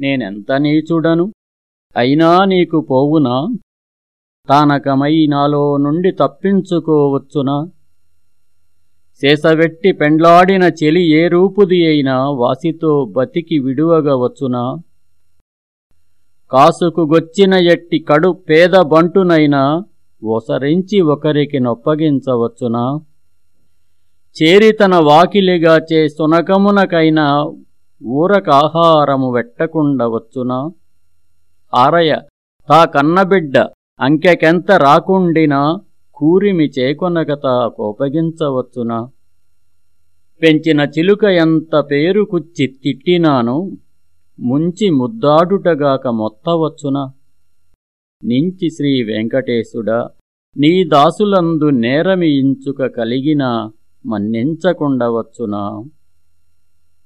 నేనెంత నీచుడను? అయినా నీకు పోవునా? తానకమై నాలో నుండి తప్పించుకోవచ్చునా? శేషవెట్టి పెండ్లాడిన చెలి ఏ రూపుది అయినా వాసితో బతికి విడువగవచ్చునా? కాసుకుగొచ్చిన ఎట్టి కడు పేద బంటునైనా ఒసరించి ఒకరికి నొప్పగించవచ్చునా? చేరి తన వాకిలిగా చే సునకమునకైనా ఊరకాహారము వెట్టకుండవచ్చునా? ఆరయ తా కన్నబిడ్డ అంకెకెంత రాకుండినా కూరిమి చేకొనగత కోపగించవచ్చునా? పెంచిన చిలుక ఎంత పేరుకుచ్చి తిట్టినాను ముంచి ముద్దాడుటగాక మొత్తవచ్చునా? నించి శ్రీ వెంకటేశుడా నీ దాసులందు నేరమియించుక కలిగిన మన్నించకుండవచ్చునా?